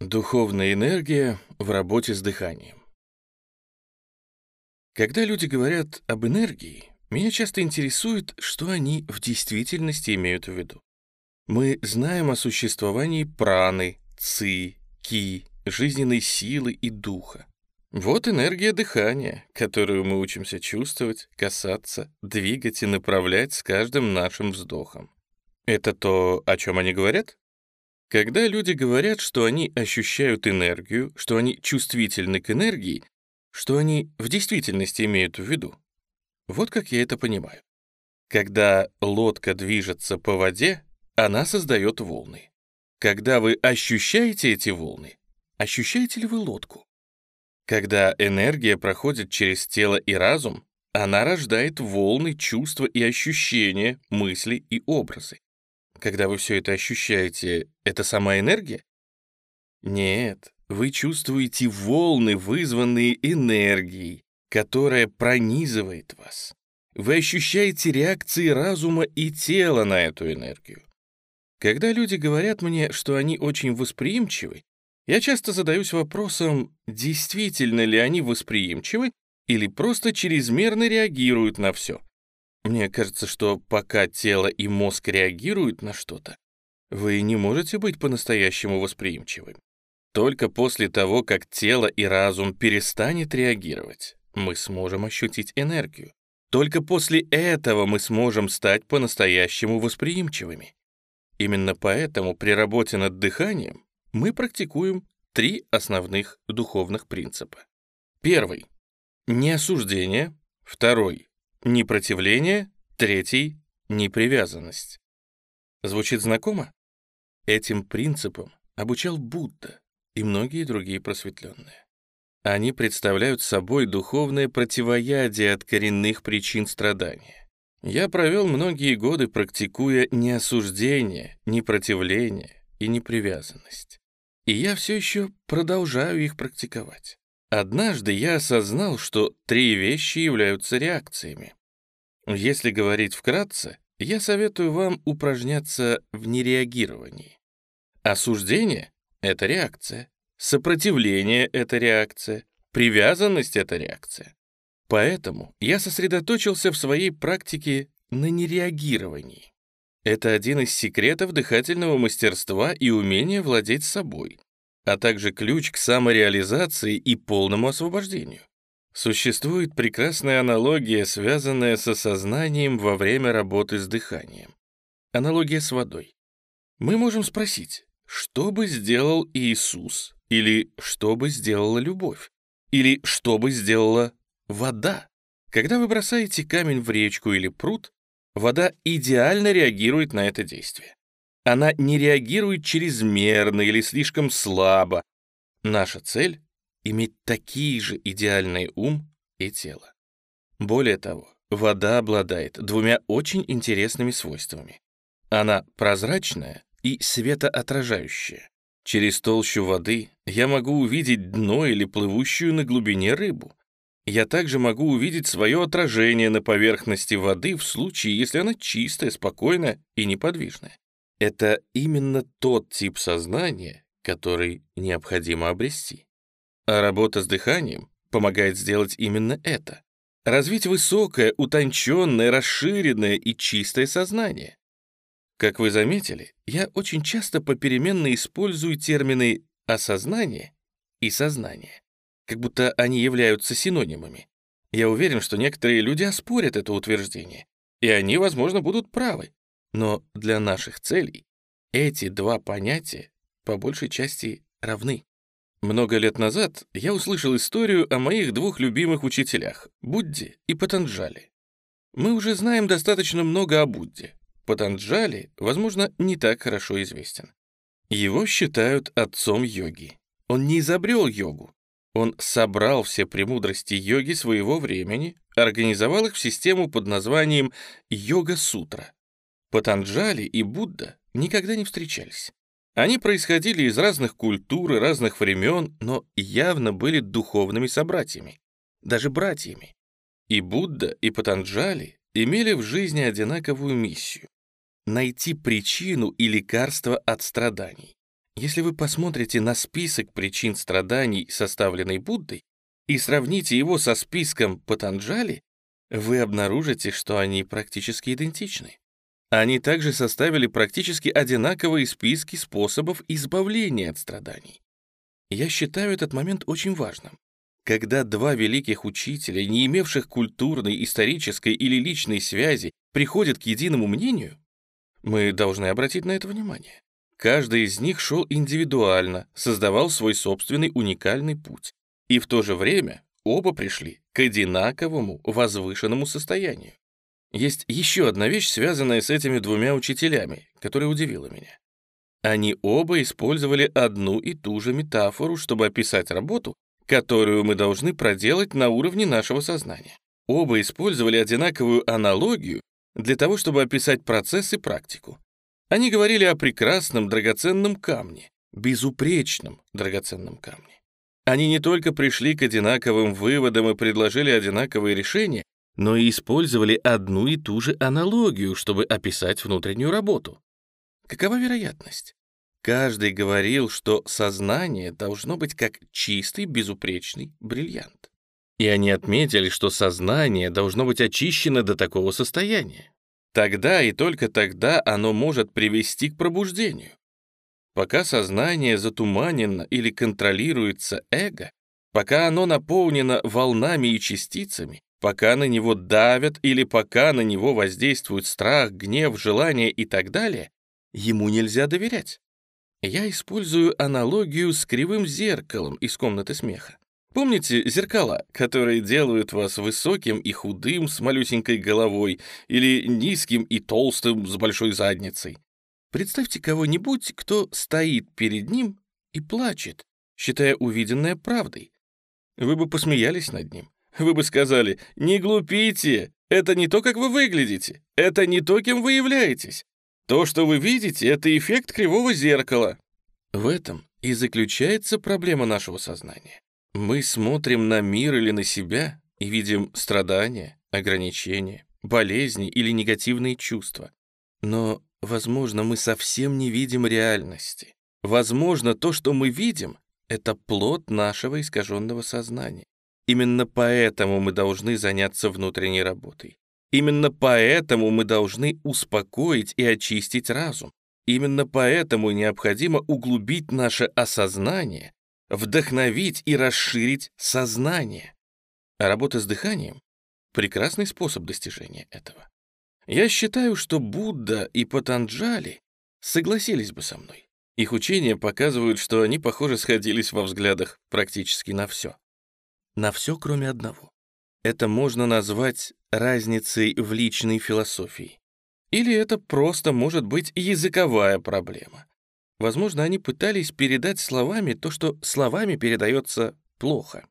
Духовная энергия в работе с дыханием. Когда люди говорят об энергии, меня часто интересует, что они в действительности имеют в виду. Мы знаем о существовании праны, ци, ки, жизненной силы и духа. Вот энергия дыхания, которую мы учимся чувствовать, касаться, двигать и направлять с каждым нашим вздохом. Это то, о чем они говорят? Когда люди говорят, что они ощущают энергию, что они чувствительны к энергии, что они в действительности имеют в виду? Вот как я это понимаю. Когда лодка движется по воде, она создает волны. Когда вы ощущаете эти волны, ощущаете ли вы лодку? Когда энергия проходит через тело и разум, она рождает волны, чувства и ощущения, мысли и образы. Когда вы все это ощущаете, это сама энергия? Нет, вы чувствуете волны, вызванные энергией, которая пронизывает вас. Вы ощущаете реакции разума и тела на эту энергию. Когда люди говорят мне, что они очень восприимчивы, я часто задаюсь вопросом, действительно ли они восприимчивы или просто чрезмерно реагируют на все. Мне кажется, что пока тело и мозг реагируют на что-то, вы не можете быть по-настоящему восприимчивым. Только после того, как тело и разум перестанет реагировать, мы сможем ощутить энергию. Только после этого мы сможем стать по-настоящему восприимчивыми. Именно поэтому при работе над дыханием мы практикуем три основных духовных принципа. Первый — неосуждение. Второй Непротивление, третий — непривязанность. Звучит знакомо? Этим принципам обучал Будда и многие другие просветленные. Они представляют собой духовное противоядие от коренных причин страдания. Я провел многие годы, практикуя неосуждение, непротивление и непривязанность. И я все еще продолжаю их практиковать. Однажды я осознал, что три вещи являются реакциями. Если говорить вкратце, я советую вам упражняться в нереагировании. Осуждение — это реакция, сопротивление — это реакция, привязанность — это реакция. Поэтому я сосредоточился в своей практике на нереагировании. Это один из секретов дыхательного мастерства и умения владеть собой а также ключ к самореализации и полному освобождению. Существует прекрасная аналогия, связанная с осознанием во время работы с дыханием. Аналогия с водой. Мы можем спросить, что бы сделал Иисус, или что бы сделала любовь, или что бы сделала вода. Когда вы бросаете камень в речку или пруд, вода идеально реагирует на это действие. Она не реагирует чрезмерно или слишком слабо. Наша цель — иметь такие же идеальные ум и тело. Более того, вода обладает двумя очень интересными свойствами. Она прозрачная и светоотражающая. Через толщу воды я могу увидеть дно или плывущую на глубине рыбу. Я также могу увидеть свое отражение на поверхности воды в случае, если она чистая, спокойная и неподвижная. Это именно тот тип сознания, который необходимо обрести. А работа с дыханием помогает сделать именно это. Развить высокое, утонченное, расширенное и чистое сознание. Как вы заметили, я очень часто попеременно использую термины «осознание» и «сознание», как будто они являются синонимами. Я уверен, что некоторые люди оспорят это утверждение, и они, возможно, будут правы. Но для наших целей эти два понятия по большей части равны. Много лет назад я услышал историю о моих двух любимых учителях — Будде и Патанджали. Мы уже знаем достаточно много о Будде. Патанджали, возможно, не так хорошо известен. Его считают отцом йоги. Он не изобрел йогу. Он собрал все премудрости йоги своего времени, организовал их в систему под названием «Йога-сутра», Патанджали и Будда никогда не встречались. Они происходили из разных культур и разных времен, но явно были духовными собратьями, даже братьями. И Будда, и Патанджали имели в жизни одинаковую миссию — найти причину и лекарство от страданий. Если вы посмотрите на список причин страданий, составленный Буддой, и сравните его со списком Патанджали, вы обнаружите, что они практически идентичны. Они также составили практически одинаковые списки способов избавления от страданий. Я считаю этот момент очень важным. Когда два великих учителя, не имевших культурной, исторической или личной связи, приходят к единому мнению, мы должны обратить на это внимание. Каждый из них шел индивидуально, создавал свой собственный уникальный путь. И в то же время оба пришли к одинаковому возвышенному состоянию. Есть еще одна вещь, связанная с этими двумя учителями, которая удивила меня. Они оба использовали одну и ту же метафору, чтобы описать работу, которую мы должны проделать на уровне нашего сознания. Оба использовали одинаковую аналогию для того, чтобы описать процесс и практику. Они говорили о прекрасном драгоценном камне, безупречном драгоценном камне. Они не только пришли к одинаковым выводам и предложили одинаковые решения, но и использовали одну и ту же аналогию, чтобы описать внутреннюю работу. Какова вероятность? Каждый говорил, что сознание должно быть как чистый, безупречный бриллиант. И они отметили, что сознание должно быть очищено до такого состояния. Тогда и только тогда оно может привести к пробуждению. Пока сознание затуманено или контролируется эго, пока оно наполнено волнами и частицами, пока на него давят или пока на него воздействует страх, гнев, желание и так далее, ему нельзя доверять. Я использую аналогию с кривым зеркалом из комнаты смеха. Помните зеркала, которые делают вас высоким и худым с малюсенькой головой или низким и толстым с большой задницей? Представьте кого-нибудь, кто стоит перед ним и плачет, считая увиденное правдой. Вы бы посмеялись над ним. Вы бы сказали, не глупите, это не то, как вы выглядите, это не то, кем вы являетесь. То, что вы видите, это эффект кривого зеркала. В этом и заключается проблема нашего сознания. Мы смотрим на мир или на себя и видим страдания, ограничения, болезни или негативные чувства. Но, возможно, мы совсем не видим реальности. Возможно, то, что мы видим, это плод нашего искаженного сознания. Именно поэтому мы должны заняться внутренней работой. Именно поэтому мы должны успокоить и очистить разум. Именно поэтому необходимо углубить наше осознание вдохновить и расширить сознание. А работа с дыханием — прекрасный способ достижения этого. Я считаю, что Будда и Патанджали согласились бы со мной. Их учения показывают, что они, похоже, сходились во взглядах практически на все. На все, кроме одного. Это можно назвать разницей в личной философии. Или это просто может быть языковая проблема. Возможно, они пытались передать словами то, что словами передается плохо.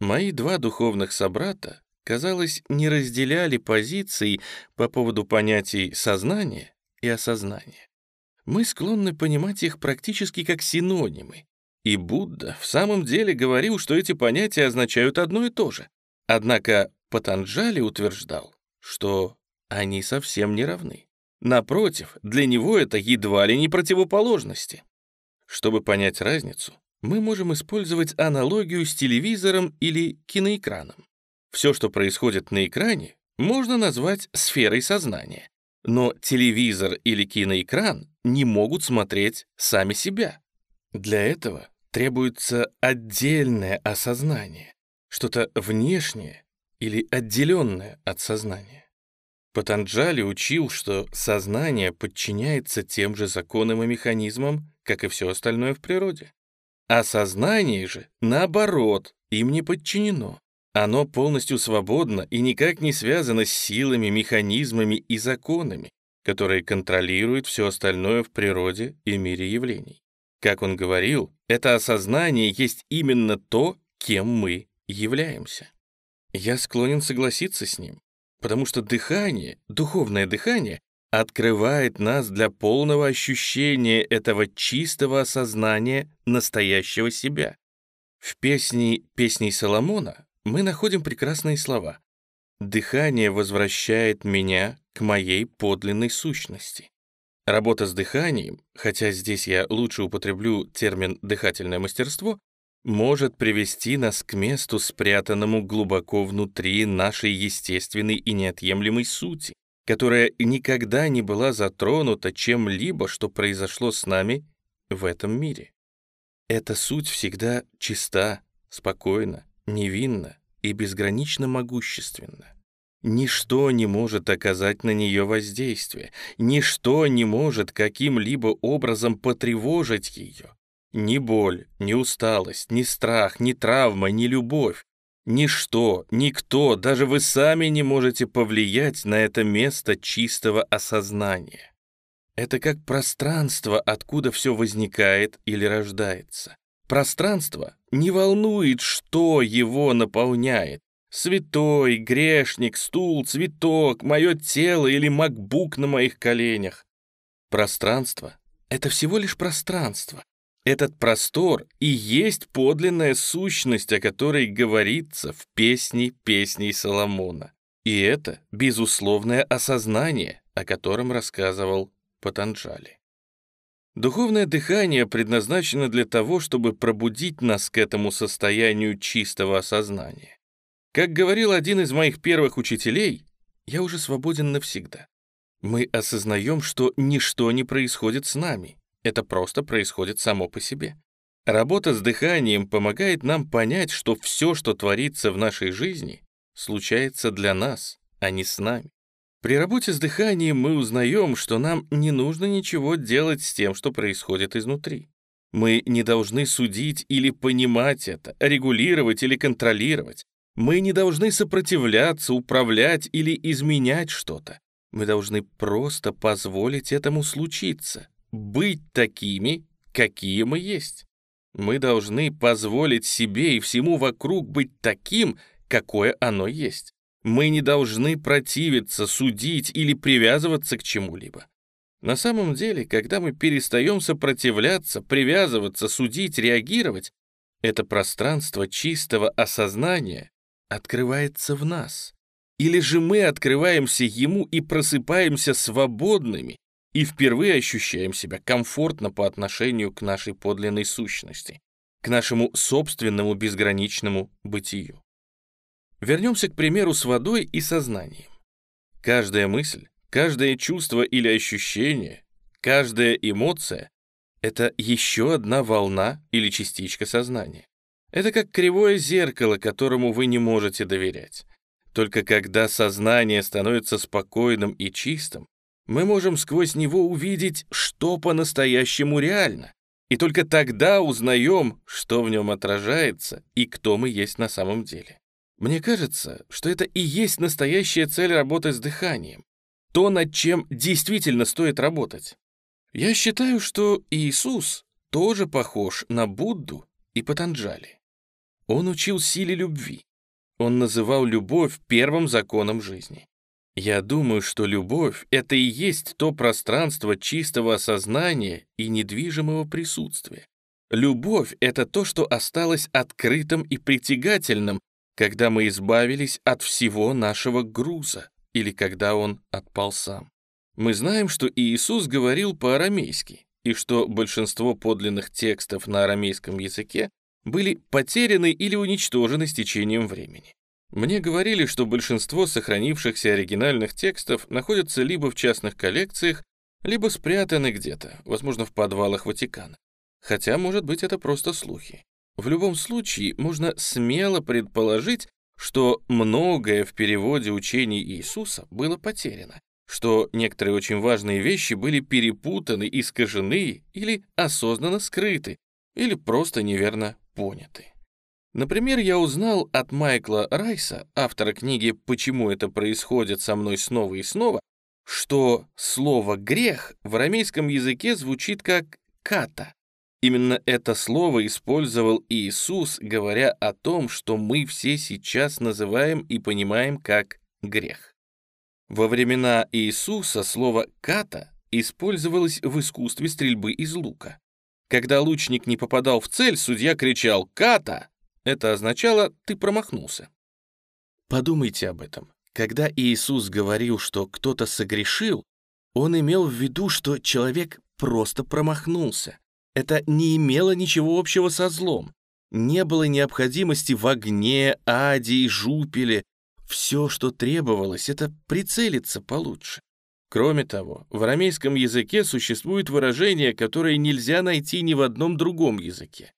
Мои два духовных собрата, казалось, не разделяли позиций по поводу понятий сознания и осознания. Мы склонны понимать их практически как синонимы, и Будда в самом деле говорил, что эти понятия означают одно и то же. Однако Патанджали утверждал, что они совсем не равны. Напротив, для него это едва ли не противоположности. Чтобы понять разницу, мы можем использовать аналогию с телевизором или киноэкраном. Все, что происходит на экране, можно назвать сферой сознания. Но телевизор или киноэкран не могут смотреть сами себя. Для этого требуется отдельное осознание, что-то внешнее или отделенное от сознания. Патанджали учил, что сознание подчиняется тем же законам и механизмам, как и все остальное в природе. А сознание же, наоборот, им не подчинено. Оно полностью свободно и никак не связано с силами, механизмами и законами, которые контролируют все остальное в природе и мире явлений. Как он говорил, это осознание есть именно то, кем мы являемся. Я склонен согласиться с ним потому что дыхание, духовное дыхание, открывает нас для полного ощущения этого чистого осознания настоящего себя. В песне «Песней Соломона» мы находим прекрасные слова. «Дыхание возвращает меня к моей подлинной сущности». Работа с дыханием, хотя здесь я лучше употреблю термин «дыхательное мастерство», может привести нас к месту, спрятанному глубоко внутри нашей естественной и неотъемлемой сути, которая никогда не была затронута чем-либо, что произошло с нами в этом мире. Эта суть всегда чиста, спокойна, невинна и безгранично могущественна. Ничто не может оказать на нее воздействие, ничто не может каким-либо образом потревожить ее. Ни боль, ни усталость, ни страх, ни травма, ни любовь. Ничто, никто, даже вы сами не можете повлиять на это место чистого осознания. Это как пространство, откуда все возникает или рождается. Пространство не волнует, что его наполняет. Святой, грешник, стул, цветок, мое тело или макбук на моих коленях. Пространство — это всего лишь пространство. Этот простор и есть подлинная сущность, о которой говорится в песне песней Соломона. И это безусловное осознание, о котором рассказывал Патанджали. Духовное дыхание предназначено для того, чтобы пробудить нас к этому состоянию чистого осознания. Как говорил один из моих первых учителей, я уже свободен навсегда. Мы осознаем, что ничто не происходит с нами. Это просто происходит само по себе. Работа с дыханием помогает нам понять, что все, что творится в нашей жизни, случается для нас, а не с нами. При работе с дыханием мы узнаем, что нам не нужно ничего делать с тем, что происходит изнутри. Мы не должны судить или понимать это, регулировать или контролировать. Мы не должны сопротивляться, управлять или изменять что-то. Мы должны просто позволить этому случиться, быть такими, какие мы есть. Мы должны позволить себе и всему вокруг быть таким, какое оно есть. Мы не должны противиться, судить или привязываться к чему-либо. На самом деле, когда мы перестаем сопротивляться, привязываться, судить, реагировать, это пространство чистого осознания открывается в нас. Или же мы открываемся ему и просыпаемся свободными и впервые ощущаем себя комфортно по отношению к нашей подлинной сущности, к нашему собственному безграничному бытию. Вернемся к примеру с водой и сознанием. Каждая мысль, каждое чувство или ощущение, каждая эмоция — это еще одна волна или частичка сознания. Это как кривое зеркало, которому вы не можете доверять. Только когда сознание становится спокойным и чистым, мы можем сквозь него увидеть, что по-настоящему реально. И только тогда узнаем, что в нем отражается и кто мы есть на самом деле. Мне кажется, что это и есть настоящая цель работы с дыханием. То, над чем действительно стоит работать. Я считаю, что Иисус тоже похож на Будду и Патанджали. Он учил силе любви. Он называл любовь первым законом жизни. Я думаю, что любовь — это и есть то пространство чистого осознания и недвижимого присутствия. Любовь — это то, что осталось открытым и притягательным, когда мы избавились от всего нашего груза или когда он отпал сам. Мы знаем, что Иисус говорил по-арамейски, и что большинство подлинных текстов на арамейском языке были потеряны или уничтожены с течением времени. Мне говорили, что большинство сохранившихся оригинальных текстов находятся либо в частных коллекциях, либо спрятаны где-то, возможно, в подвалах Ватикана. Хотя, может быть, это просто слухи. В любом случае, можно смело предположить, что многое в переводе учений Иисуса было потеряно, что некоторые очень важные вещи были перепутаны, искажены или осознанно скрыты, или просто неверно поняты. Например, я узнал от Майкла Райса, автора книги «Почему это происходит со мной снова и снова», что слово «грех» в арамейском языке звучит как «ката». Именно это слово использовал Иисус, говоря о том, что мы все сейчас называем и понимаем как грех. Во времена Иисуса слово «ката» использовалось в искусстве стрельбы из лука. Когда лучник не попадал в цель, судья кричал «Ката!». Это означало «ты промахнулся». Подумайте об этом. Когда Иисус говорил, что кто-то согрешил, Он имел в виду, что человек просто промахнулся. Это не имело ничего общего со злом. Не было необходимости в огне, аде и жупеле. Все, что требовалось, это прицелиться получше. Кроме того, в арамейском языке существует выражение, которое нельзя найти ни в одном другом языке.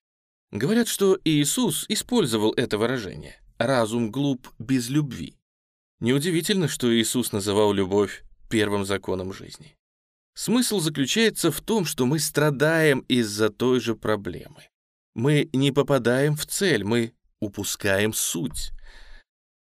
Говорят, что Иисус использовал это выражение «разум глуп без любви». Неудивительно, что Иисус называл любовь первым законом жизни. Смысл заключается в том, что мы страдаем из-за той же проблемы. Мы не попадаем в цель, мы упускаем суть.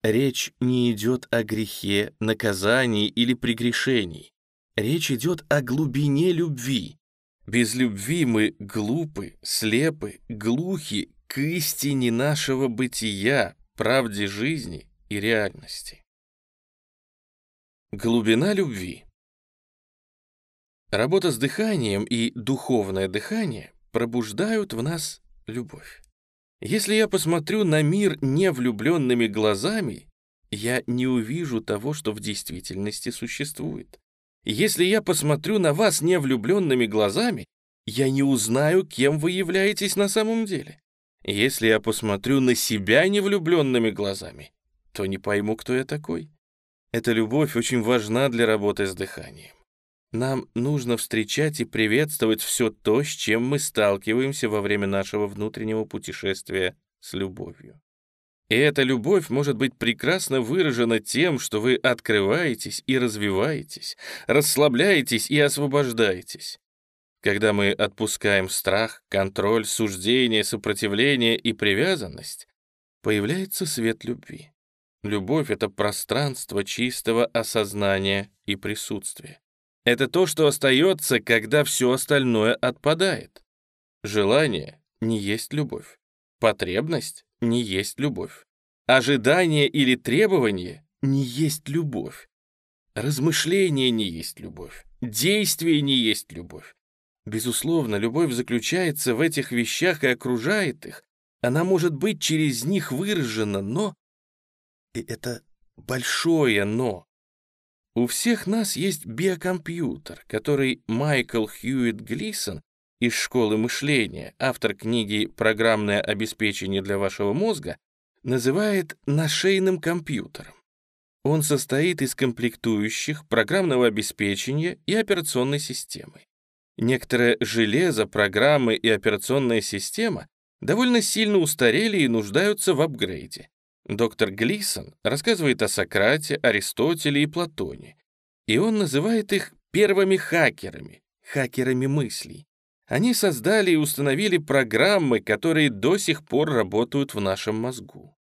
Речь не идет о грехе, наказании или прегрешении. Речь идет о глубине любви. Без любви мы глупы, слепы, глухи к истине нашего бытия, правде жизни и реальности. Глубина любви. Работа с дыханием и духовное дыхание пробуждают в нас любовь. Если я посмотрю на мир невлюбленными глазами, я не увижу того, что в действительности существует. Если я посмотрю на вас невлюбленными глазами, я не узнаю, кем вы являетесь на самом деле. Если я посмотрю на себя невлюбленными глазами, то не пойму, кто я такой. Эта любовь очень важна для работы с дыханием. Нам нужно встречать и приветствовать все то, с чем мы сталкиваемся во время нашего внутреннего путешествия с любовью. И эта любовь может быть прекрасно выражена тем, что вы открываетесь и развиваетесь, расслабляетесь и освобождаетесь. Когда мы отпускаем страх, контроль, суждение, сопротивление и привязанность, появляется свет любви. Любовь — это пространство чистого осознания и присутствия. Это то, что остается, когда все остальное отпадает. Желание не есть любовь. Потребность не есть любовь. Ожидание или требование не есть любовь. Размышление не есть любовь. Действие не есть любовь. Безусловно, любовь заключается в этих вещах и окружает их. Она может быть через них выражена, но... И это большое «но». У всех нас есть биокомпьютер, который Майкл Хьюитт Глисон из «Школы мышления», автор книги «Программное обеспечение для вашего мозга», называет нашейным компьютером. Он состоит из комплектующих программного обеспечения и операционной системы. Некоторое железо, программы и операционная система довольно сильно устарели и нуждаются в апгрейде. Доктор Глисон рассказывает о Сократе, Аристотеле и Платоне, и он называет их первыми хакерами, хакерами мыслей. Они создали и установили программы, которые до сих пор работают в нашем мозгу.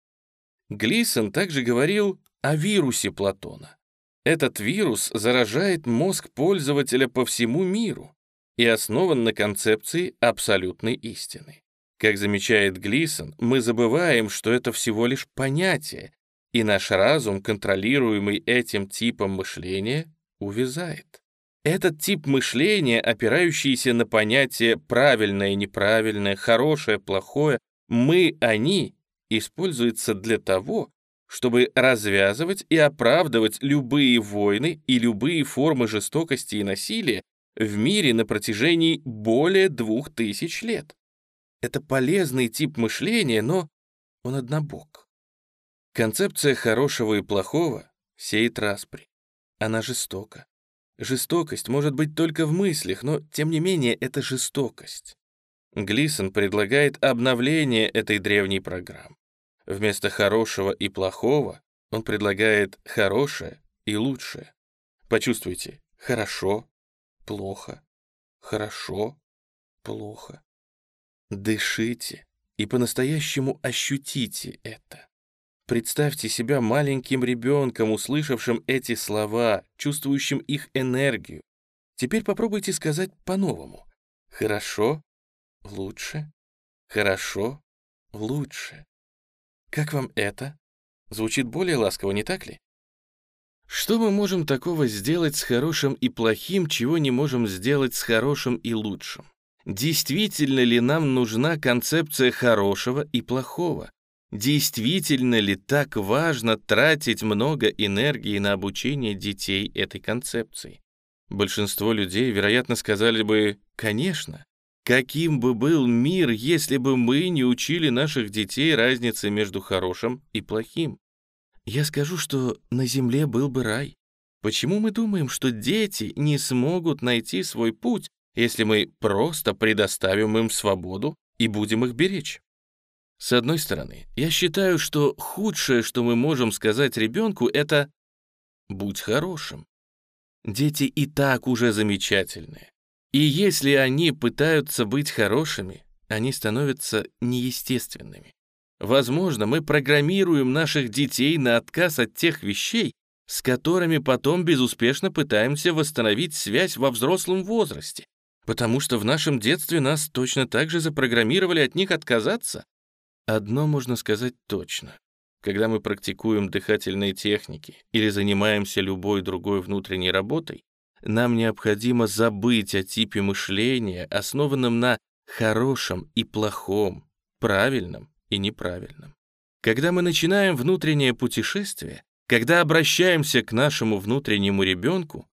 Глисон также говорил о вирусе Платона. Этот вирус заражает мозг пользователя по всему миру и основан на концепции абсолютной истины. Как замечает Глисон, мы забываем, что это всего лишь понятие, и наш разум, контролируемый этим типом мышления, увязает. Этот тип мышления, опирающийся на понятие правильное, неправильное, хорошее, плохое, мы, они, используется для того, чтобы развязывать и оправдывать любые войны и любые формы жестокости и насилия в мире на протяжении более двух тысяч лет. Это полезный тип мышления, но он однобок. Концепция хорошего и плохого сеет распри. Она жестока. Жестокость может быть только в мыслях, но, тем не менее, это жестокость. Глисон предлагает обновление этой древней программы. Вместо хорошего и плохого он предлагает хорошее и лучшее. Почувствуйте хорошо, плохо, хорошо, плохо. Дышите и по-настоящему ощутите это. Представьте себя маленьким ребенком, услышавшим эти слова, чувствующим их энергию. Теперь попробуйте сказать по-новому. Хорошо, лучше, хорошо, лучше. Как вам это? Звучит более ласково, не так ли? Что мы можем такого сделать с хорошим и плохим, чего не можем сделать с хорошим и лучшим? Действительно ли нам нужна концепция хорошего и плохого? Действительно ли так важно тратить много энергии на обучение детей этой концепции? Большинство людей, вероятно, сказали бы «конечно». Каким бы был мир, если бы мы не учили наших детей разнице между хорошим и плохим? Я скажу, что на земле был бы рай. Почему мы думаем, что дети не смогут найти свой путь, если мы просто предоставим им свободу и будем их беречь? С одной стороны, я считаю, что худшее, что мы можем сказать ребенку, это «будь хорошим». Дети и так уже замечательные. И если они пытаются быть хорошими, они становятся неестественными. Возможно, мы программируем наших детей на отказ от тех вещей, с которыми потом безуспешно пытаемся восстановить связь во взрослом возрасте, потому что в нашем детстве нас точно так же запрограммировали от них отказаться. Одно можно сказать точно. Когда мы практикуем дыхательные техники или занимаемся любой другой внутренней работой, нам необходимо забыть о типе мышления, основанном на хорошем и плохом, правильном и неправильном. Когда мы начинаем внутреннее путешествие, когда обращаемся к нашему внутреннему ребенку,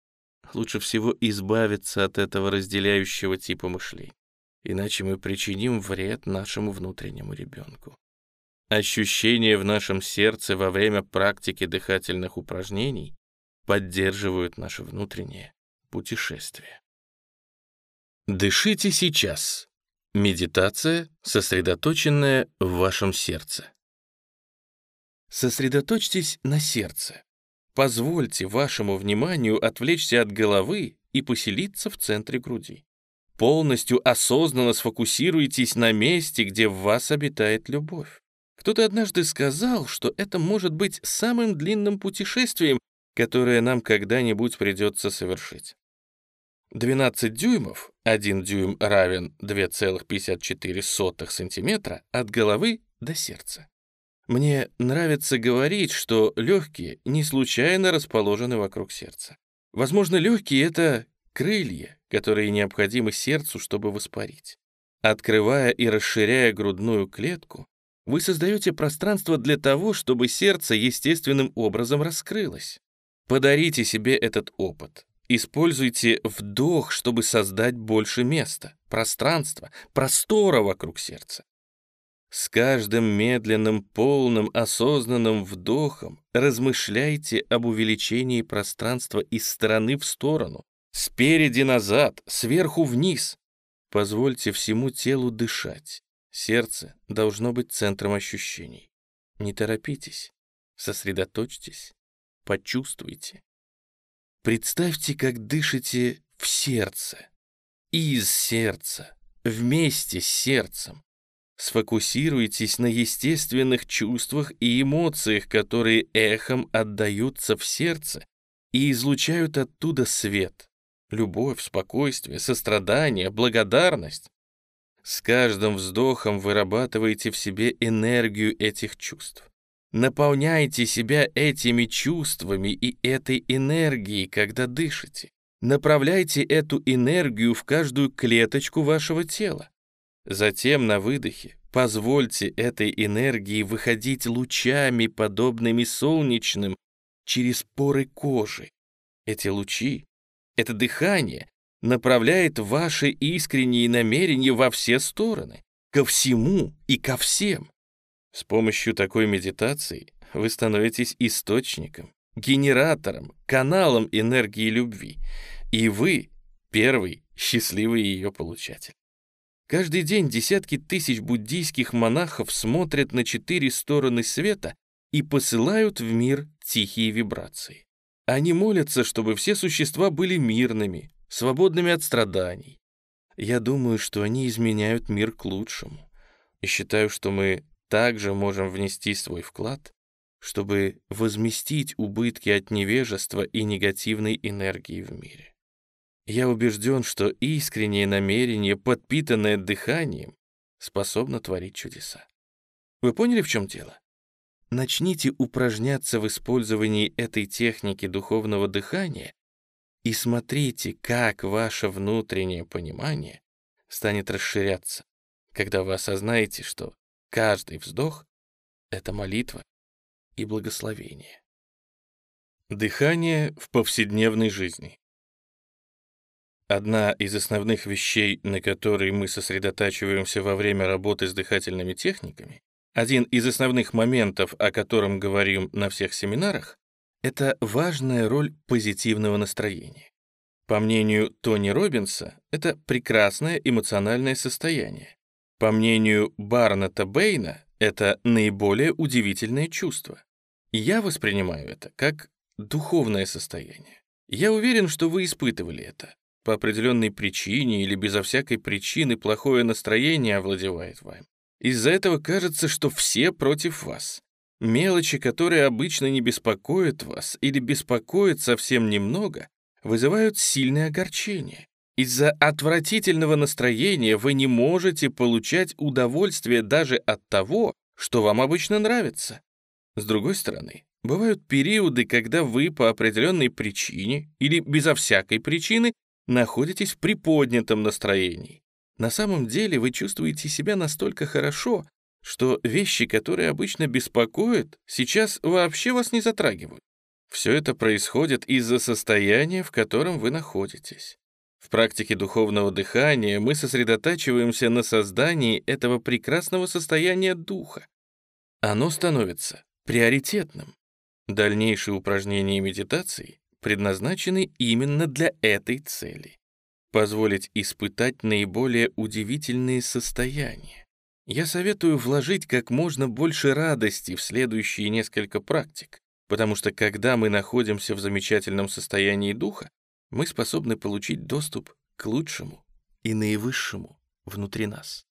лучше всего избавиться от этого разделяющего типа мышления, иначе мы причиним вред нашему внутреннему ребенку. Ощущения в нашем сердце во время практики дыхательных упражнений поддерживают наше внутреннее путешествие. Дышите сейчас. Медитация, сосредоточенная в вашем сердце. Сосредоточьтесь на сердце. Позвольте вашему вниманию отвлечься от головы и поселиться в центре груди. Полностью осознанно сфокусируйтесь на месте, где в вас обитает любовь. Кто-то однажды сказал, что это может быть самым длинным путешествием, которое нам когда-нибудь придется совершить. 12 дюймов, 1 дюйм равен 2,54 сантиметра от головы до сердца. Мне нравится говорить, что легкие не случайно расположены вокруг сердца. Возможно, легкие — это крылья, которые необходимы сердцу, чтобы воспарить. Открывая и расширяя грудную клетку, вы создаете пространство для того, чтобы сердце естественным образом раскрылось. Подарите себе этот опыт. Используйте вдох, чтобы создать больше места, пространства, простора вокруг сердца. С каждым медленным, полным, осознанным вдохом размышляйте об увеличении пространства из стороны в сторону, спереди назад, сверху вниз. Позвольте всему телу дышать. Сердце должно быть центром ощущений. Не торопитесь, сосредоточьтесь, почувствуйте. Представьте, как дышите в сердце, из сердца, вместе с сердцем. Сфокусируйтесь на естественных чувствах и эмоциях, которые эхом отдаются в сердце и излучают оттуда свет, любовь, спокойствие, сострадание, благодарность. С каждым вздохом вырабатываете в себе энергию этих чувств. Наполняйте себя этими чувствами и этой энергией, когда дышите. Направляйте эту энергию в каждую клеточку вашего тела. Затем на выдохе позвольте этой энергии выходить лучами, подобными солнечным, через поры кожи. Эти лучи, это дыхание направляет ваши искренние намерения во все стороны, ко всему и ко всем. С помощью такой медитации вы становитесь источником, генератором, каналом энергии любви, и вы первый счастливый ее получатель. Каждый день десятки тысяч буддийских монахов смотрят на четыре стороны света и посылают в мир тихие вибрации. Они молятся, чтобы все существа были мирными, свободными от страданий. Я думаю, что они изменяют мир к лучшему. И считаю, что мы также можем внести свой вклад, чтобы возместить убытки от невежества и негативной энергии в мире. Я убежден, что искреннее намерение, подпитанное дыханием, способно творить чудеса. Вы поняли, в чем дело? Начните упражняться в использовании этой техники духовного дыхания и смотрите, как ваше внутреннее понимание станет расширяться, когда вы осознаете, что каждый вздох — это молитва и благословение. Дыхание в повседневной жизни. Одна из основных вещей, на которые мы сосредотачиваемся во время работы с дыхательными техниками, один из основных моментов, о котором говорим на всех семинарах, это важная роль позитивного настроения. По мнению Тони Робинса, это прекрасное эмоциональное состояние. По мнению Барната Бэйна, это наиболее удивительное чувство. Я воспринимаю это как духовное состояние. Я уверен, что вы испытывали это. По определенной причине или безо всякой причины плохое настроение овладевает вами. Из-за этого кажется, что все против вас. Мелочи, которые обычно не беспокоят вас или беспокоят совсем немного, вызывают сильное огорчение. Из-за отвратительного настроения вы не можете получать удовольствие даже от того, что вам обычно нравится. С другой стороны, бывают периоды, когда вы по определенной причине или безо всякой причины находитесь в приподнятом настроении. На самом деле вы чувствуете себя настолько хорошо, что вещи, которые обычно беспокоят, сейчас вообще вас не затрагивают. Все это происходит из-за состояния, в котором вы находитесь. В практике духовного дыхания мы сосредотачиваемся на создании этого прекрасного состояния духа. Оно становится приоритетным. Дальнейшие упражнения медитации предназначены именно для этой цели. Позволить испытать наиболее удивительные состояния. Я советую вложить как можно больше радости в следующие несколько практик, потому что когда мы находимся в замечательном состоянии духа, мы способны получить доступ к лучшему и наивысшему внутри нас.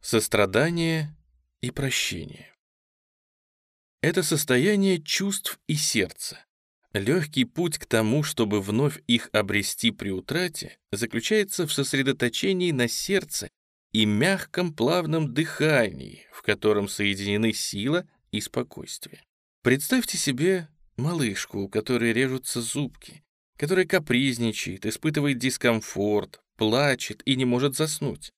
Сострадание и прощение. Это состояние чувств и сердца. Легкий путь к тому, чтобы вновь их обрести при утрате, заключается в сосредоточении на сердце и мягком плавном дыхании, в котором соединены сила и спокойствие. Представьте себе малышку, у которой режутся зубки, которая капризничает, испытывает дискомфорт, плачет и не может заснуть.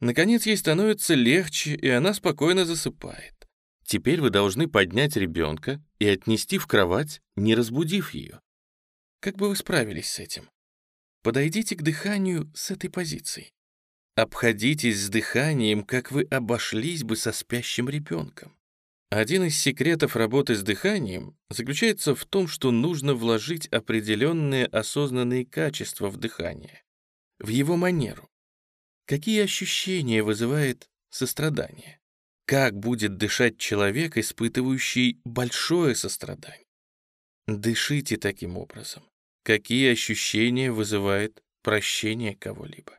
Наконец, ей становится легче, и она спокойно засыпает. Теперь вы должны поднять ребенка и отнести в кровать, не разбудив ее. Как бы вы справились с этим? Подойдите к дыханию с этой позиции. Обходитесь с дыханием, как вы обошлись бы со спящим ребенком. Один из секретов работы с дыханием заключается в том, что нужно вложить определенные осознанные качества в дыхание, в его манеру. Какие ощущения вызывает сострадание? Как будет дышать человек, испытывающий большое сострадание? Дышите таким образом. Какие ощущения вызывает прощение кого-либо?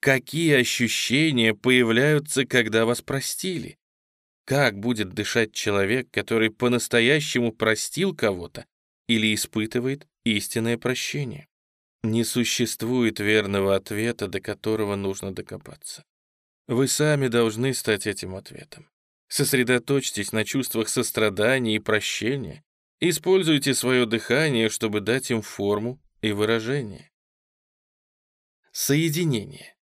Какие ощущения появляются, когда вас простили? Как будет дышать человек, который по-настоящему простил кого-то или испытывает истинное прощение? Не существует верного ответа, до которого нужно докопаться. Вы сами должны стать этим ответом. Сосредоточьтесь на чувствах сострадания и прощения. Используйте свое дыхание, чтобы дать им форму и выражение. Соединение.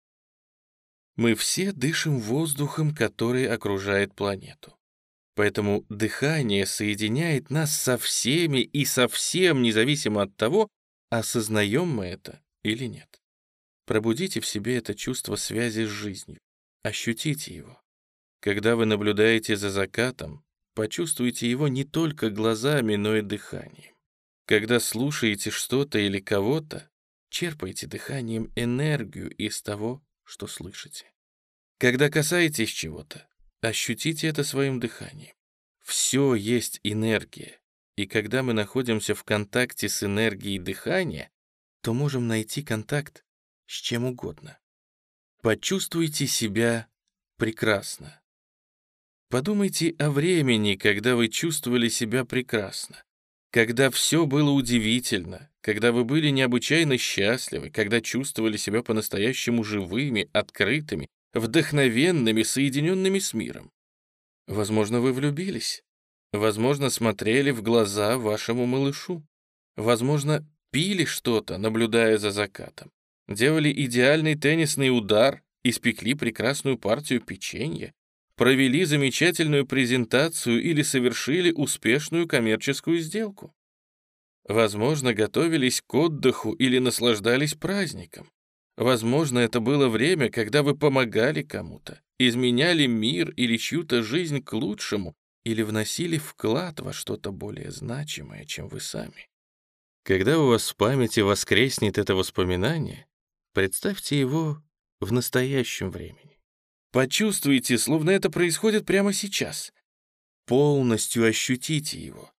Мы все дышим воздухом, который окружает планету. Поэтому дыхание соединяет нас со всеми и совсем независимо от того, осознаем мы это или нет. Пробудите в себе это чувство связи с жизнью. Ощутите его. Когда вы наблюдаете за закатом, почувствуйте его не только глазами, но и дыханием. Когда слушаете что-то или кого-то, черпайте дыханием энергию из того, что слышите. Когда касаетесь чего-то, ощутите это своим дыханием. Все есть энергия, и когда мы находимся в контакте с энергией дыхания, то можем найти контакт с чем угодно. Почувствуйте себя прекрасно. Подумайте о времени, когда вы чувствовали себя прекрасно, когда все было удивительно, когда вы были необычайно счастливы, когда чувствовали себя по-настоящему живыми, открытыми, вдохновенными, соединенными с миром. Возможно, вы влюбились. Возможно, смотрели в глаза вашему малышу. Возможно, пили что-то, наблюдая за закатом. Делали идеальный теннисный удар, испекли прекрасную партию печенья, провели замечательную презентацию или совершили успешную коммерческую сделку. Возможно, готовились к отдыху или наслаждались праздником. Возможно, это было время, когда вы помогали кому-то, изменяли мир или чью-то жизнь к лучшему, или вносили вклад во что-то более значимое, чем вы сами. Когда у вас в памяти воскреснет это воспоминание, представьте его в настоящем времени. Почувствуйте, словно это происходит прямо сейчас. Полностью ощутите его.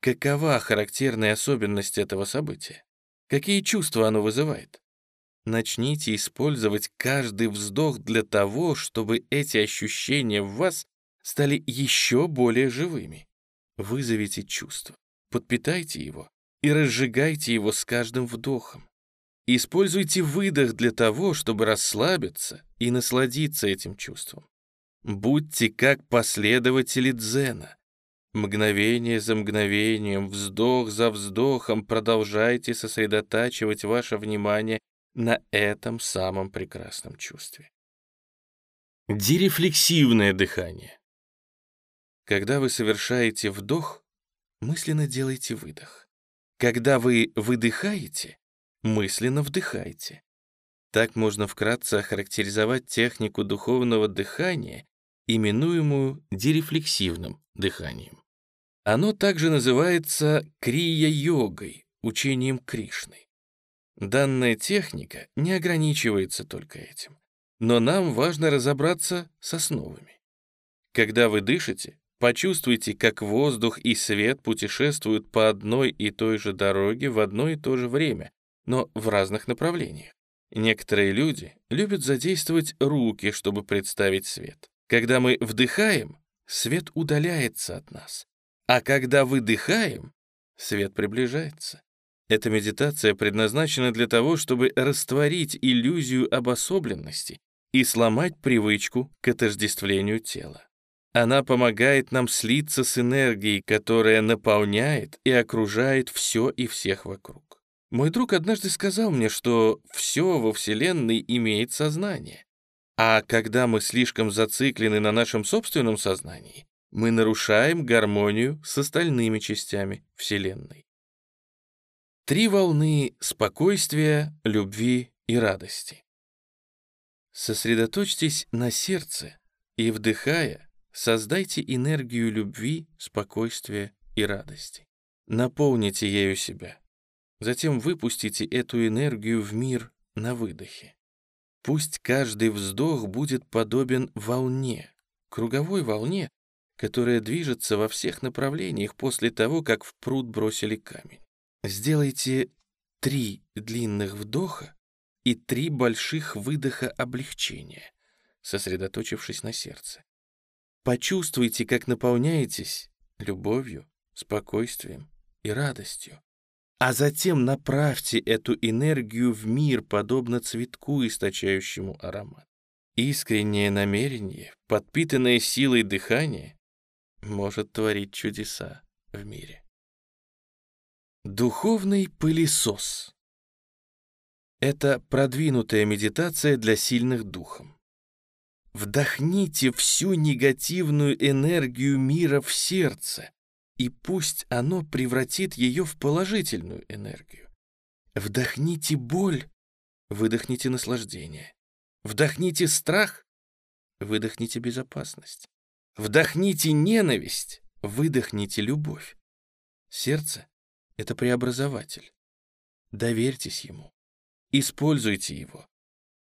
Какова характерная особенность этого события? Какие чувства оно вызывает? Начните использовать каждый вздох для того, чтобы эти ощущения в вас стали еще более живыми. Вызовите чувство, подпитайте его и разжигайте его с каждым вдохом. Используйте выдох для того, чтобы расслабиться и насладиться этим чувством. Будьте как последователи дзена. Мгновение за мгновением, вздох за вздохом продолжайте сосредотачивать ваше внимание на этом самом прекрасном чувстве. Дирефлексивное дыхание. Когда вы совершаете вдох, мысленно делайте выдох. Когда вы выдыхаете, мысленно вдыхайте. Так можно вкратце охарактеризовать технику духовного дыхания, именуемую дирефлексивным дыханием. Оно также называется крия-йогой, учением Кришны. Данная техника не ограничивается только этим. Но нам важно разобраться с основами. Когда вы дышите, почувствуйте, как воздух и свет путешествуют по одной и той же дороге в одно и то же время, но в разных направлениях. Некоторые люди любят задействовать руки, чтобы представить свет. Когда мы вдыхаем, свет удаляется от нас, а когда выдыхаем, свет приближается. Эта медитация предназначена для того, чтобы растворить иллюзию обособленности и сломать привычку к отождествлению тела. Она помогает нам слиться с энергией, которая наполняет и окружает все и всех вокруг. Мой друг однажды сказал мне, что все во Вселенной имеет сознание. А когда мы слишком зациклены на нашем собственном сознании, мы нарушаем гармонию с остальными частями Вселенной. Три волны спокойствия, любви и радости. Сосредоточьтесь на сердце и, вдыхая, создайте энергию любви, спокойствия и радости. Наполните ею себя. Затем выпустите эту энергию в мир на выдохе. Пусть каждый вздох будет подобен волне, круговой волне, которая движется во всех направлениях после того, как в пруд бросили камень. Сделайте три длинных вдоха и три больших выдоха облегчения, сосредоточившись на сердце. Почувствуйте, как наполняетесь любовью, спокойствием и радостью. А затем направьте эту энергию в мир, подобно цветку, источающему аромат. Искреннее намерение, подпитанное силой дыхания, может творить чудеса в мире. Духовный пылесос. Это продвинутая медитация для сильных духом. Вдохните всю негативную энергию мира в сердце, и пусть оно превратит ее в положительную энергию. Вдохните боль, выдохните наслаждение. Вдохните страх, выдохните безопасность. Вдохните ненависть, выдохните любовь. Сердце это преобразователь. Доверьтесь ему. Используйте его.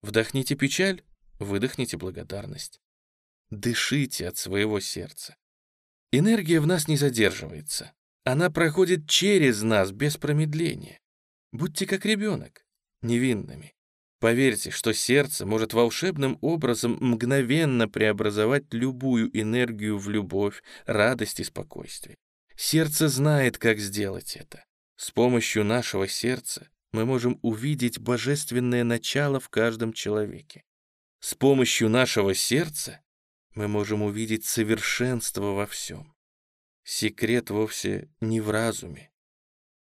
Вдохните печаль, выдохните благодарность. Дышите от своего сердца. Энергия в нас не задерживается. Она проходит через нас без промедления. Будьте как ребенок, невинными. Поверьте, что сердце может волшебным образом мгновенно преобразовать любую энергию в любовь, радость и спокойствие. Сердце знает, как сделать это. С помощью нашего сердца мы можем увидеть божественное начало в каждом человеке. С помощью нашего сердца мы можем увидеть совершенство во всем. Секрет вовсе не в разуме,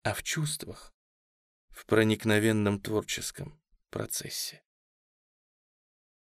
а в чувствах, в проникновенном творческом процессе.